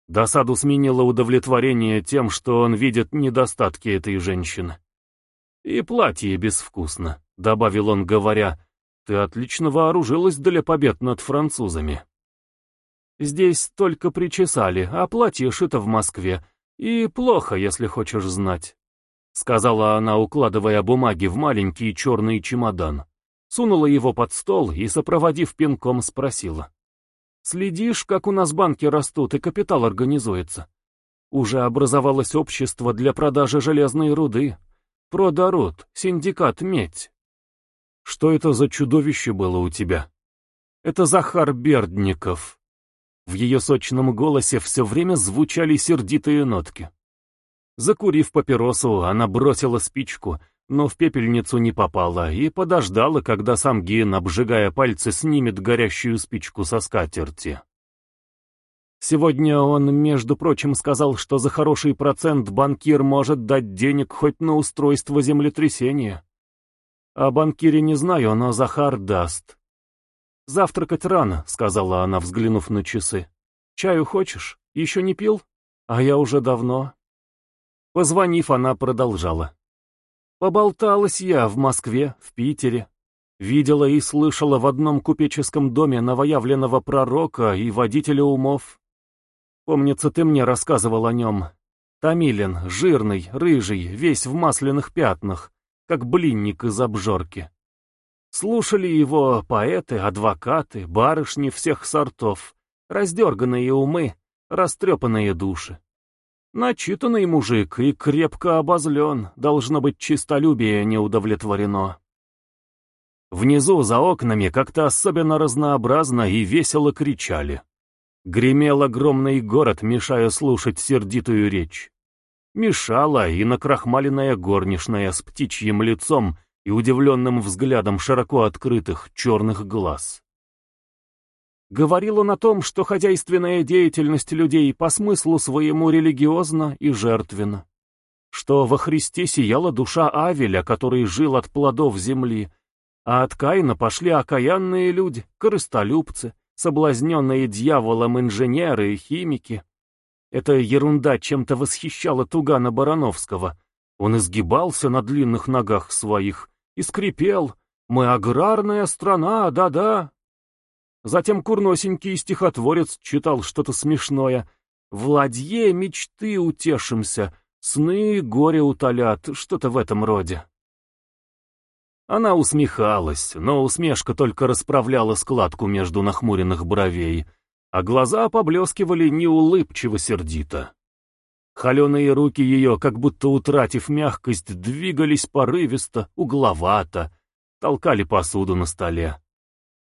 Досаду сменило удовлетворение тем, что он видит недостатки этой женщины. «И платье безвкусно», — добавил он, говоря, — «ты отлично вооружилась для побед над французами». «Здесь только причесали, а платье шито в Москве, и плохо, если хочешь знать», — сказала она, укладывая бумаги в маленький черный чемодан сунула его под стол и, сопроводив пинком, спросила. «Следишь, как у нас банки растут и капитал организуется? Уже образовалось общество для продажи железной руды. Продарут, синдикат медь». «Что это за чудовище было у тебя?» «Это Захар Бердников». В ее сочном голосе все время звучали сердитые нотки. Закурив папиросу, она бросила спичку — но в пепельницу не попала и подождала, когда сам Гин, обжигая пальцы, снимет горящую спичку со скатерти. Сегодня он, между прочим, сказал, что за хороший процент банкир может дать денег хоть на устройство землетрясения. О банкире не знаю, но Захар даст. «Завтракать рано», — сказала она, взглянув на часы. «Чаю хочешь? Еще не пил? А я уже давно». Позвонив, она продолжала. Поболталась я в Москве, в Питере. Видела и слышала в одном купеческом доме новоявленного пророка и водителя умов. Помнится, ты мне рассказывал о нем. Томилин, жирный, рыжий, весь в масляных пятнах, как блинник из обжорки. Слушали его поэты, адвокаты, барышни всех сортов, раздерганные умы, растрепанные души. Начитанный мужик и крепко обозлен, должно быть, чистолюбие не удовлетворено. Внизу, за окнами, как-то особенно разнообразно и весело кричали. Гремел огромный город, мешая слушать сердитую речь. Мешала и накрахмаленная горничная с птичьим лицом и удивленным взглядом широко открытых черных глаз. Говорил он о том, что хозяйственная деятельность людей по смыслу своему религиозна и жертвенна, что во Христе сияла душа Авеля, который жил от плодов земли, а от Каина пошли окаянные люди, корыстолюбцы, соблазненные дьяволом инженеры и химики. Эта ерунда чем-то восхищала Тугана Барановского. Он изгибался на длинных ногах своих и скрипел «Мы аграрная страна, да-да, Затем курносенький стихотворец читал что-то смешное. «В мечты утешимся, сны горе утолят», что-то в этом роде. Она усмехалась, но усмешка только расправляла складку между нахмуренных бровей, а глаза поблескивали неулыбчиво-сердито. Холеные руки ее, как будто утратив мягкость, двигались порывисто, угловато, толкали посуду на столе.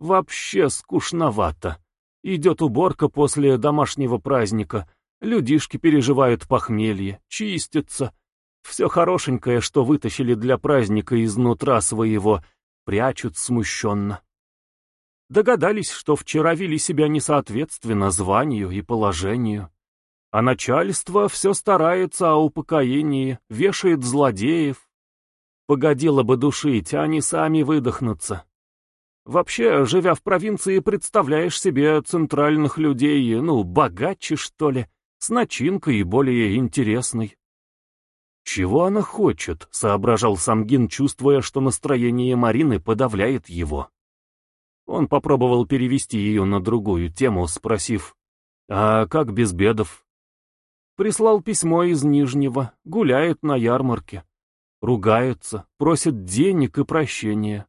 Вообще скучновато. Идет уборка после домашнего праздника, людишки переживают похмелье, чистятся. Все хорошенькое, что вытащили для праздника изнутра своего, прячут смущенно. Догадались, что вчера вели себя несоответственно званию и положению. А начальство все старается о упокоении, вешает злодеев. Погодило бы душить, а они сами выдохнутся. Вообще, живя в провинции, представляешь себе центральных людей, ну, богаче, что ли, с начинкой более интересной. «Чего она хочет?» — соображал Самгин, чувствуя, что настроение Марины подавляет его. Он попробовал перевести ее на другую тему, спросив, «А как без бедов?» Прислал письмо из Нижнего, гуляет на ярмарке. Ругается, просит денег и прощения.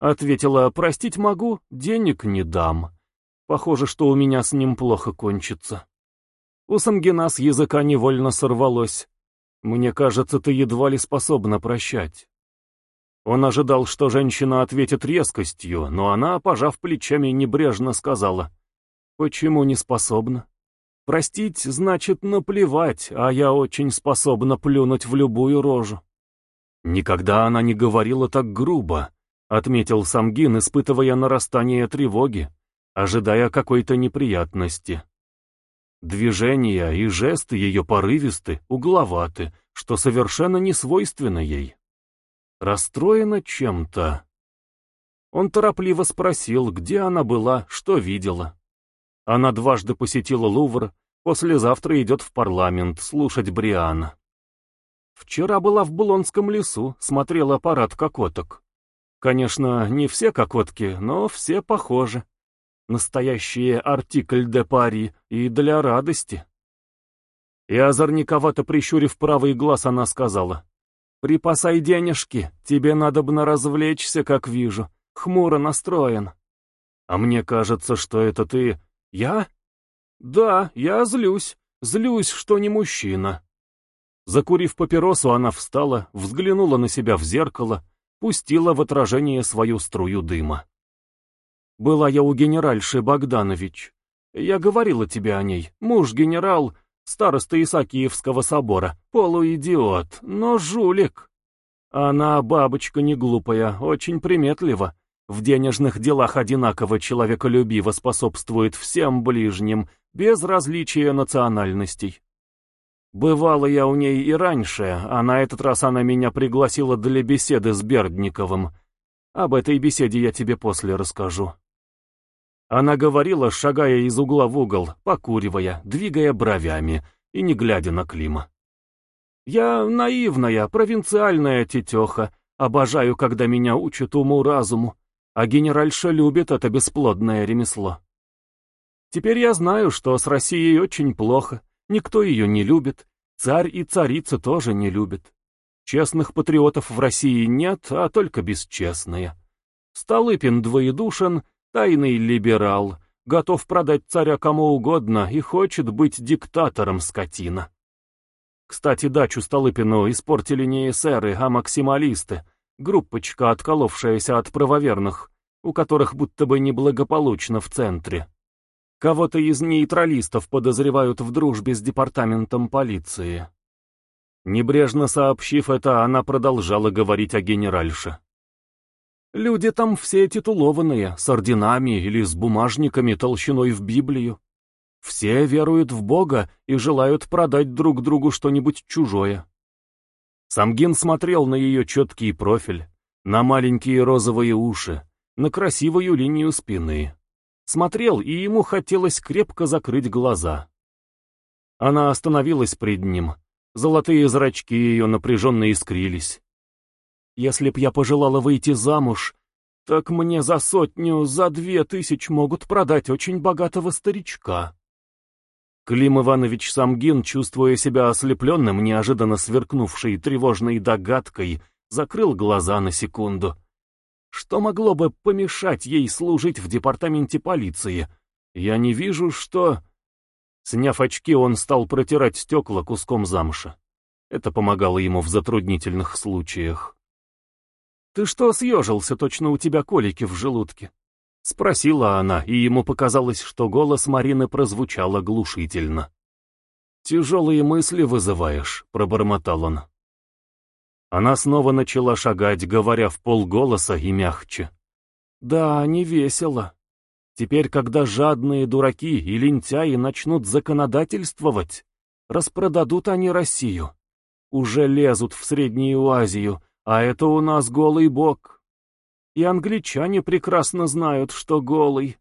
Ответила, простить могу, денег не дам. Похоже, что у меня с ним плохо кончится. У Самгина с языка невольно сорвалось. Мне кажется, ты едва ли способна прощать. Он ожидал, что женщина ответит резкостью, но она, пожав плечами, небрежно сказала. «Почему не способна? Простить значит наплевать, а я очень способна плюнуть в любую рожу». Никогда она не говорила так грубо, отметил Самгин, испытывая нарастание тревоги, ожидая какой-то неприятности. Движения и жесты ее порывисты, угловаты, что совершенно не свойственно ей. Расстроена чем-то. Он торопливо спросил, где она была, что видела. Она дважды посетила Лувр, послезавтра идет в парламент слушать Бриана. Вчера была в Булонском лесу, смотрела парад кокоток. Конечно, не все кокотки, но все похожи. Настоящие артикль де пари и для радости. И озорниковато прищурив правый глаз, она сказала. Припасай денежки, тебе надо бы развлечься, как вижу. Хмуро настроен. А мне кажется, что это ты... Я? Да, я злюсь. Злюсь, что не мужчина. Закурив папиросу, она встала, взглянула на себя в зеркало, пустила в отражение свою струю дыма. Была я у генеральши Богданович. Я говорила тебе о ней. Муж-генерал староста Исаакиевского собора, полуидиот, но жулик. Она бабочка не глупая, очень приметлива. В денежных делах одинаково человеколюбиво способствует всем ближним, без различия национальностей. Бывало я у ней и раньше, а на этот раз она меня пригласила для беседы с Бердниковым. Об этой беседе я тебе после расскажу. Она говорила, шагая из угла в угол, покуривая, двигая бровями и не глядя на Клима. «Я наивная, провинциальная тетеха, обожаю, когда меня учат уму-разуму, а генеральша любит это бесплодное ремесло. Теперь я знаю, что с Россией очень плохо, никто ее не любит, царь и царица тоже не любят. Честных патриотов в России нет, а только бесчестные. Столыпин двоедушен — Тайный либерал, готов продать царя кому угодно и хочет быть диктатором скотина. Кстати, дачу Столыпину испортили не эсеры, а максималисты, группочка, отколовшаяся от правоверных, у которых будто бы неблагополучно в центре. Кого-то из нейтралистов подозревают в дружбе с департаментом полиции. Небрежно сообщив это, она продолжала говорить о генеральше. Люди там все титулованные, с орденами или с бумажниками толщиной в Библию. Все веруют в Бога и желают продать друг другу что-нибудь чужое. Самгин смотрел на ее четкий профиль, на маленькие розовые уши, на красивую линию спины. Смотрел, и ему хотелось крепко закрыть глаза. Она остановилась пред ним. Золотые зрачки ее напряженно искрились. Если б я пожелала выйти замуж, так мне за сотню, за две тысяч могут продать очень богатого старичка. Клим Иванович Самгин, чувствуя себя ослепленным, неожиданно сверкнувшей тревожной догадкой, закрыл глаза на секунду. Что могло бы помешать ей служить в департаменте полиции? Я не вижу, что... Сняв очки, он стал протирать стекла куском замша. Это помогало ему в затруднительных случаях. «Ты что съежился, точно у тебя колики в желудке?» Спросила она, и ему показалось, что голос Марины прозвучал оглушительно. «Тяжелые мысли вызываешь», — пробормотал он. Она снова начала шагать, говоря в полголоса и мягче. «Да, не весело. Теперь, когда жадные дураки и лентяи начнут законодательствовать, распродадут они Россию. Уже лезут в Среднюю Азию, а это у нас голый бог. И англичане прекрасно знают, что голый».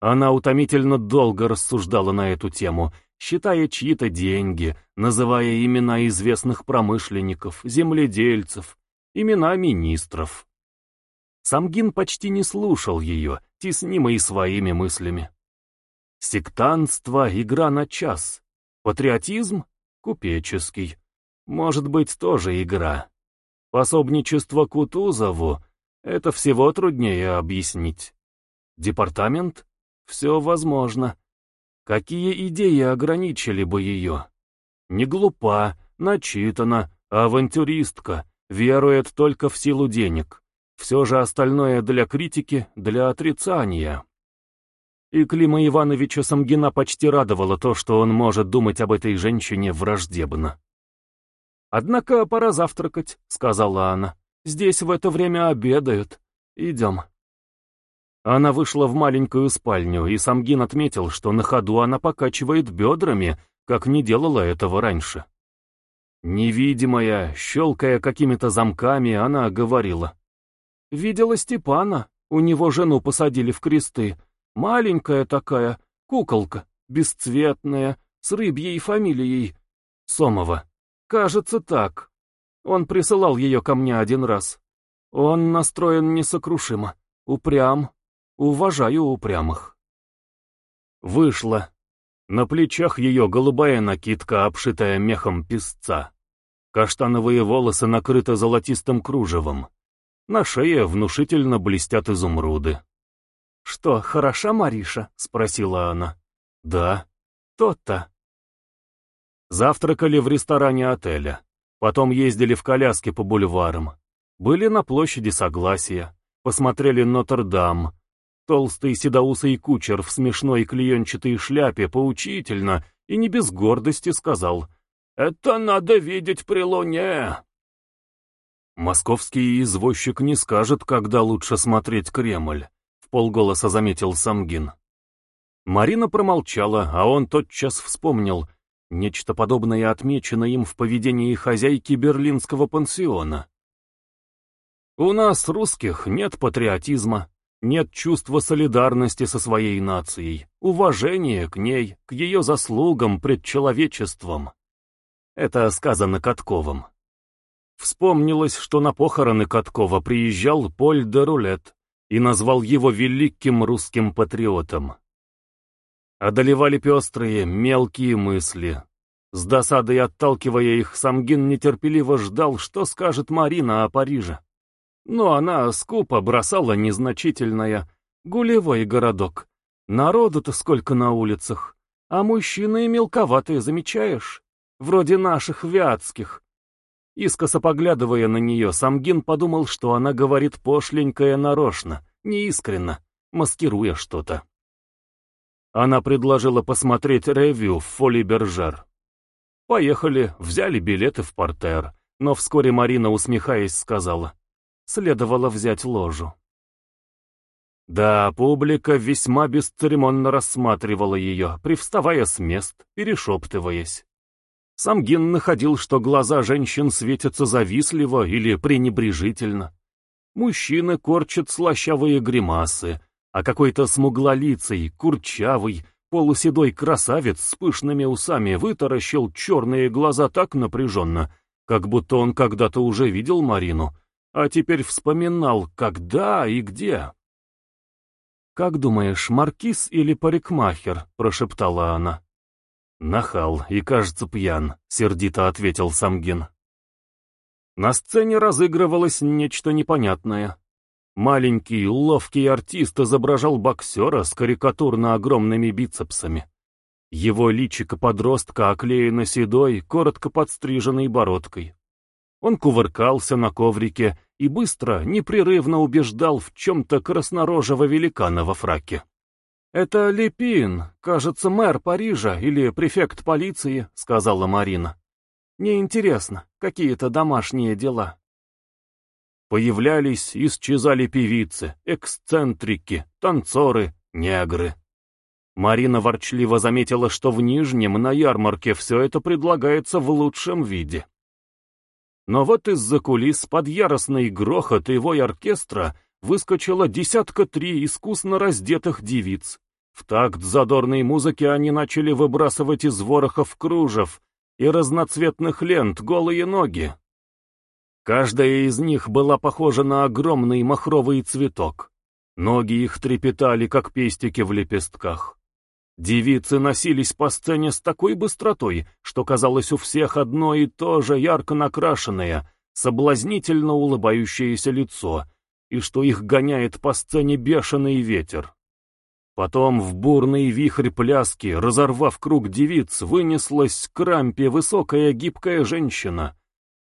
Она утомительно долго рассуждала на эту тему, считая чьи-то деньги, называя имена известных промышленников, земледельцев, имена министров. Самгин почти не слушал ее, теснимый своими мыслями. Сектантство — игра на час. Патриотизм — купеческий. Может быть, тоже игра. Пособничество Кутузову — это всего труднее объяснить. Департамент — все возможно. Какие идеи ограничили бы ее? Не глупа, начитана, авантюристка, верует только в силу денег. Все же остальное для критики, для отрицания. И Клима Ивановича Самгина почти радовало то, что он может думать об этой женщине враждебно. «Однако пора завтракать», — сказала она. «Здесь в это время обедают. Идем». Она вышла в маленькую спальню, и Самгин отметил, что на ходу она покачивает бедрами, как не делала этого раньше. Невидимая, щелкая какими-то замками, она говорила. «Видела Степана, у него жену посадили в кресты. Маленькая такая, куколка, бесцветная, с рыбьей фамилией. Сомова. Кажется, так. Он присылал ее ко мне один раз. Он настроен несокрушимо, упрям, Уважаю упрямых. Вышла. На плечах ее голубая накидка, обшитая мехом песца. Каштановые волосы накрыты золотистым кружевом. На шее внушительно блестят изумруды. «Что, хороша Мариша?» — спросила она. «Да, то-то». Завтракали в ресторане отеля. Потом ездили в коляске по бульварам. Были на площади Согласия. Посмотрели Нотр-Дам, Толстый седоусый кучер в смешной клеенчатой шляпе поучительно и не без гордости сказал «Это надо видеть при луне». Московский извозчик не скажет, когда лучше смотреть Кремль, в полголоса заметил Самгин. Марина промолчала, а он тотчас вспомнил. Нечто подобное отмечено им в поведении хозяйки берлинского пансиона. «У нас, русских, нет патриотизма», нет чувства солидарности со своей нацией, уважения к ней, к ее заслугам пред человечеством. Это сказано Катковым. Вспомнилось, что на похороны Каткова приезжал Поль де Рулет и назвал его великим русским патриотом. Одолевали пестрые, мелкие мысли. С досадой отталкивая их, Самгин нетерпеливо ждал, что скажет Марина о Париже. Но она скупо бросала незначительное. Гулевой городок. Народу-то сколько на улицах. А мужчины мелковатые, замечаешь? Вроде наших вятских. Искоса поглядывая на нее, Самгин подумал, что она говорит пошленькое нарочно, неискренно, маскируя что-то. Она предложила посмотреть ревью в Фоли Бержер. Поехали, взяли билеты в портер, но вскоре Марина, усмехаясь, сказала — следовало взять ложу. Да, публика весьма бесцеремонно рассматривала ее, привставая с мест, перешептываясь. Самгин находил, что глаза женщин светятся завистливо или пренебрежительно. Мужчины корчат слащавые гримасы, а какой-то смуглолицый, курчавый, полуседой красавец с пышными усами вытаращил черные глаза так напряженно, как будто он когда-то уже видел Марину, а теперь вспоминал, когда и где. «Как думаешь, маркиз или парикмахер?» — прошептала она. «Нахал и, кажется, пьян», — сердито ответил Самгин. На сцене разыгрывалось нечто непонятное. Маленький, ловкий артист изображал боксера с карикатурно огромными бицепсами. Его личико подростка оклеено седой, коротко подстриженной бородкой. Он кувыркался на коврике и быстро, непрерывно убеждал в чем-то краснорожего великана во фраке. «Это Лепин, кажется, мэр Парижа или префект полиции», — сказала Марина. «Мне интересно, какие-то домашние дела». Появлялись, исчезали певицы, эксцентрики, танцоры, негры. Марина ворчливо заметила, что в Нижнем на ярмарке все это предлагается в лучшем виде. Но вот из-за кулис под яростный грохот вой оркестра выскочила десятка три искусно раздетых девиц. В такт задорной музыки они начали выбрасывать из ворохов кружев и разноцветных лент голые ноги. Каждая из них была похожа на огромный махровый цветок. Ноги их трепетали, как пестики в лепестках. Девицы носились по сцене с такой быстротой, что казалось у всех одно и то же ярко накрашенное, соблазнительно улыбающееся лицо, и что их гоняет по сцене бешеный ветер. Потом в бурный вихрь пляски, разорвав круг девиц, вынеслась к рампе высокая гибкая женщина,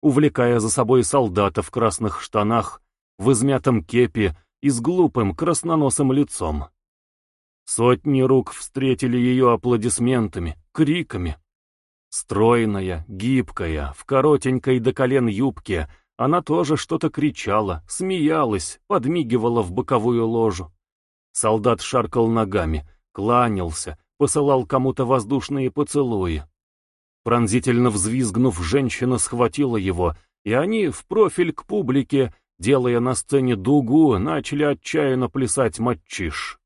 увлекая за собой солдата в красных штанах, в измятом кепе и с глупым красноносым лицом. Сотни рук встретили ее аплодисментами, криками. Стройная, гибкая, в коротенькой до колен юбке, она тоже что-то кричала, смеялась, подмигивала в боковую ложу. Солдат шаркал ногами, кланялся, посылал кому-то воздушные поцелуи. Пронзительно взвизгнув, женщина схватила его, и они в профиль к публике, делая на сцене дугу, начали отчаянно плясать матчиш.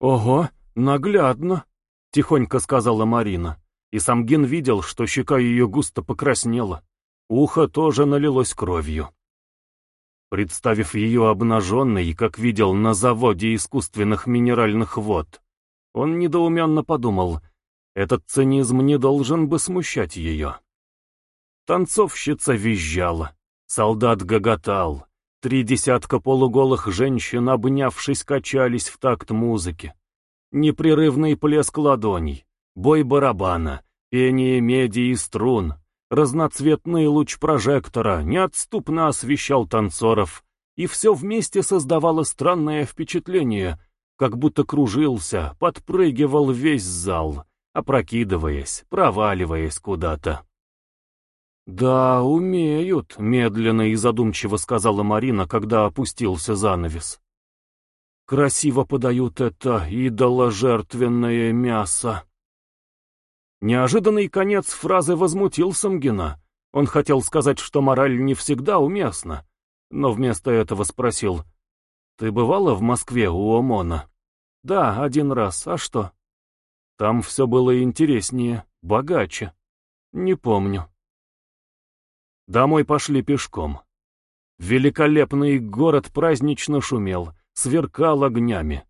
«Ого, наглядно!» — тихонько сказала Марина. И Самгин видел, что щека ее густо покраснела. Ухо тоже налилось кровью. Представив ее обнаженной, как видел на заводе искусственных минеральных вод, он недоуменно подумал, этот цинизм не должен бы смущать ее. Танцовщица визжала, солдат гоготал, Три десятка полуголых женщин, обнявшись, качались в такт музыки. Непрерывный плеск ладоней, бой барабана, пение меди и струн, разноцветный луч прожектора неотступно освещал танцоров, и все вместе создавало странное впечатление, как будто кружился, подпрыгивал весь зал, опрокидываясь, проваливаясь куда-то. «Да, умеют», — медленно и задумчиво сказала Марина, когда опустился занавес. «Красиво подают это идоложертвенное мясо». Неожиданный конец фразы возмутил Самгина. Он хотел сказать, что мораль не всегда уместна, но вместо этого спросил, «Ты бывала в Москве у ОМОНа?» «Да, один раз. А что?» «Там все было интереснее, богаче». «Не помню». Домой пошли пешком. Великолепный город празднично шумел, сверкал огнями.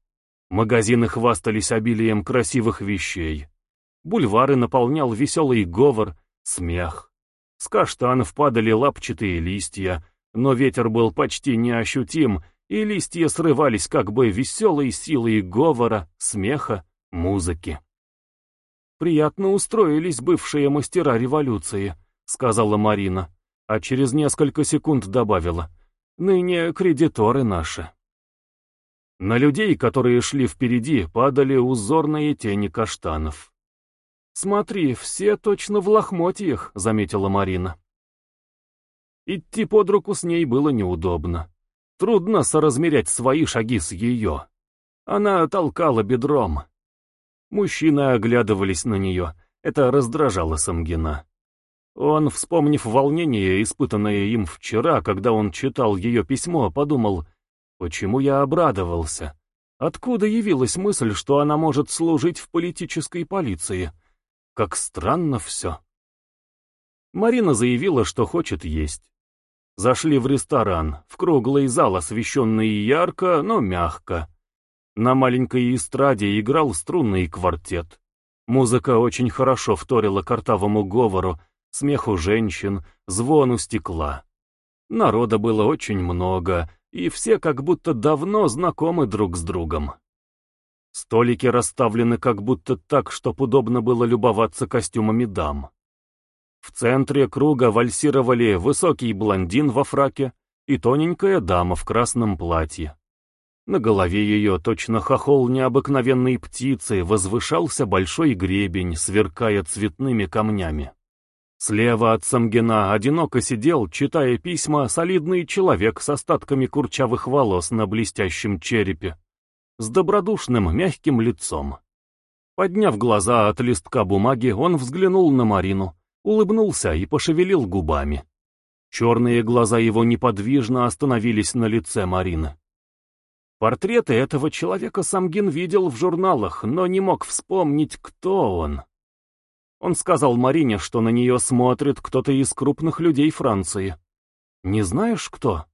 Магазины хвастались обилием красивых вещей. Бульвары наполнял веселый говор, смех. С каштанов падали лапчатые листья, но ветер был почти неощутим, и листья срывались как бы веселой силой говора, смеха, музыки. «Приятно устроились бывшие мастера революции», — сказала Марина а через несколько секунд добавила «Ныне кредиторы наши». На людей, которые шли впереди, падали узорные тени каштанов. «Смотри, все точно в лохмотьях», — заметила Марина. Идти под руку с ней было неудобно. Трудно соразмерять свои шаги с ее. Она толкала бедром. Мужчины оглядывались на нее. Это раздражало Самгина. Он, вспомнив волнение, испытанное им вчера, когда он читал ее письмо, подумал, почему я обрадовался? Откуда явилась мысль, что она может служить в политической полиции? Как странно все. Марина заявила, что хочет есть. Зашли в ресторан, в круглый зал, освещенный ярко, но мягко. На маленькой эстраде играл струнный квартет. Музыка очень хорошо вторила картавому говору, смеху женщин, звону стекла. Народа было очень много, и все как будто давно знакомы друг с другом. Столики расставлены как будто так, чтоб удобно было любоваться костюмами дам. В центре круга вальсировали высокий блондин во фраке, и тоненькая дама в красном платье. На голове ее, точно хохол необыкновенной птицы, возвышался большой гребень, сверкая цветными камнями. Слева от Самгина одиноко сидел, читая письма, солидный человек с остатками курчавых волос на блестящем черепе, с добродушным мягким лицом. Подняв глаза от листка бумаги, он взглянул на Марину, улыбнулся и пошевелил губами. Черные глаза его неподвижно остановились на лице Марины. Портреты этого человека Самгин видел в журналах, но не мог вспомнить, кто он. Он сказал Марине, что на нее смотрит кто-то из крупных людей Франции. «Не знаешь, кто?»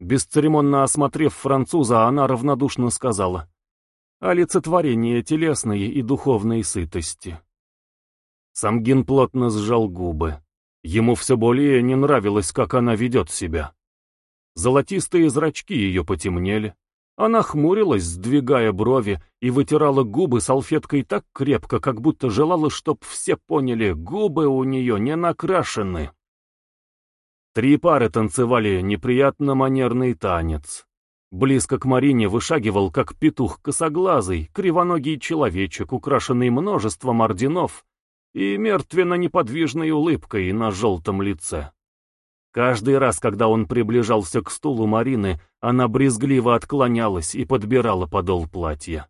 Бесцеремонно осмотрев француза, она равнодушно сказала. «Олицетворение телесной и духовной сытости». Самгин плотно сжал губы. Ему все более не нравилось, как она ведет себя. Золотистые зрачки ее потемнели. Она хмурилась, сдвигая брови, и вытирала губы салфеткой так крепко, как будто желала, чтоб все поняли, губы у нее не накрашены. Три пары танцевали неприятно манерный танец. Близко к Марине вышагивал, как петух косоглазый, кривоногий человечек, украшенный множеством орденов и мертвенно-неподвижной улыбкой на желтом лице. Каждый раз, когда он приближался к стулу Марины, она брезгливо отклонялась и подбирала подол платья.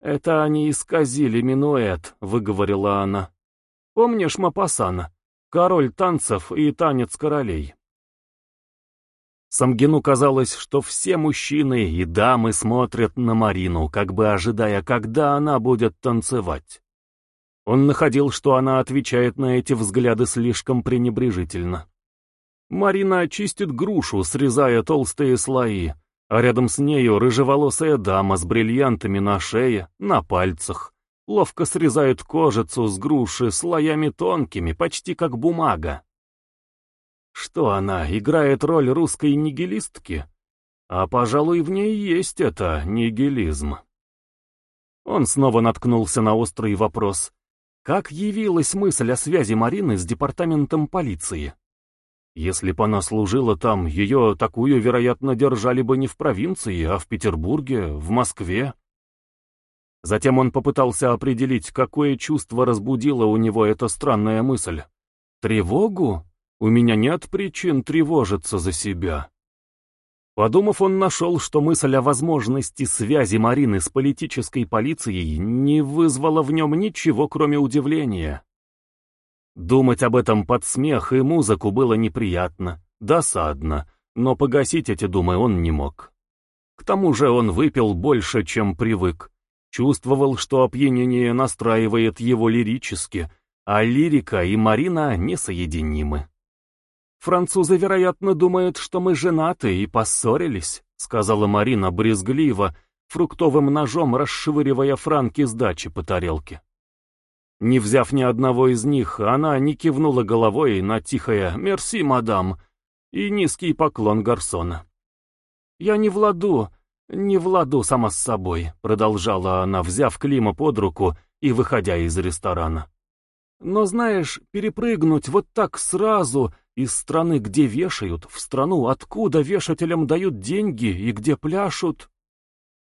«Это они исказили минуэт», — выговорила она. «Помнишь Мапасана? Король танцев и танец королей». Самгину казалось, что все мужчины и дамы смотрят на Марину, как бы ожидая, когда она будет танцевать. Он находил, что она отвечает на эти взгляды слишком пренебрежительно. Марина очистит грушу, срезая толстые слои, а рядом с нею рыжеволосая дама с бриллиантами на шее, на пальцах, ловко срезает кожицу с груши слоями тонкими, почти как бумага. Что она, играет роль русской нигилистки? А, пожалуй, в ней есть это нигилизм. Он снова наткнулся на острый вопрос. Как явилась мысль о связи Марины с департаментом полиции? Если бы она служила там, ее такую, вероятно, держали бы не в провинции, а в Петербурге, в Москве. Затем он попытался определить, какое чувство разбудило у него эта странная мысль. Тревогу? У меня нет причин тревожиться за себя. Подумав, он нашел, что мысль о возможности связи Марины с политической полицией не вызвала в нем ничего, кроме удивления. Думать об этом под смех и музыку было неприятно, досадно, но погасить эти думы он не мог. К тому же он выпил больше, чем привык. Чувствовал, что опьянение настраивает его лирически, а лирика и Марина несоединимы. «Французы, вероятно, думают, что мы женаты и поссорились», сказала Марина брезгливо, фруктовым ножом расшвыривая франки сдачи по тарелке. Не взяв ни одного из них, она не кивнула головой на тихое «Мерси, мадам» и низкий поклон гарсона. «Я не владу, не владу сама с собой», — продолжала она, взяв Клима под руку и выходя из ресторана. «Но знаешь, перепрыгнуть вот так сразу из страны, где вешают, в страну, откуда вешателям дают деньги и где пляшут...»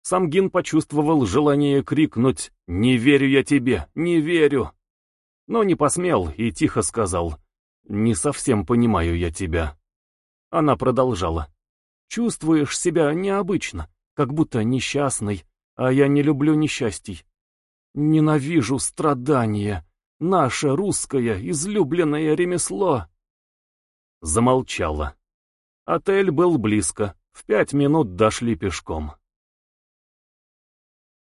Самгин почувствовал желание крикнуть «Не верю я тебе, не верю!» Но не посмел и тихо сказал «Не совсем понимаю я тебя». Она продолжала «Чувствуешь себя необычно, как будто несчастный, а я не люблю несчастий. Ненавижу страдания, наше русское излюбленное ремесло». Замолчала. Отель был близко, в пять минут дошли пешком.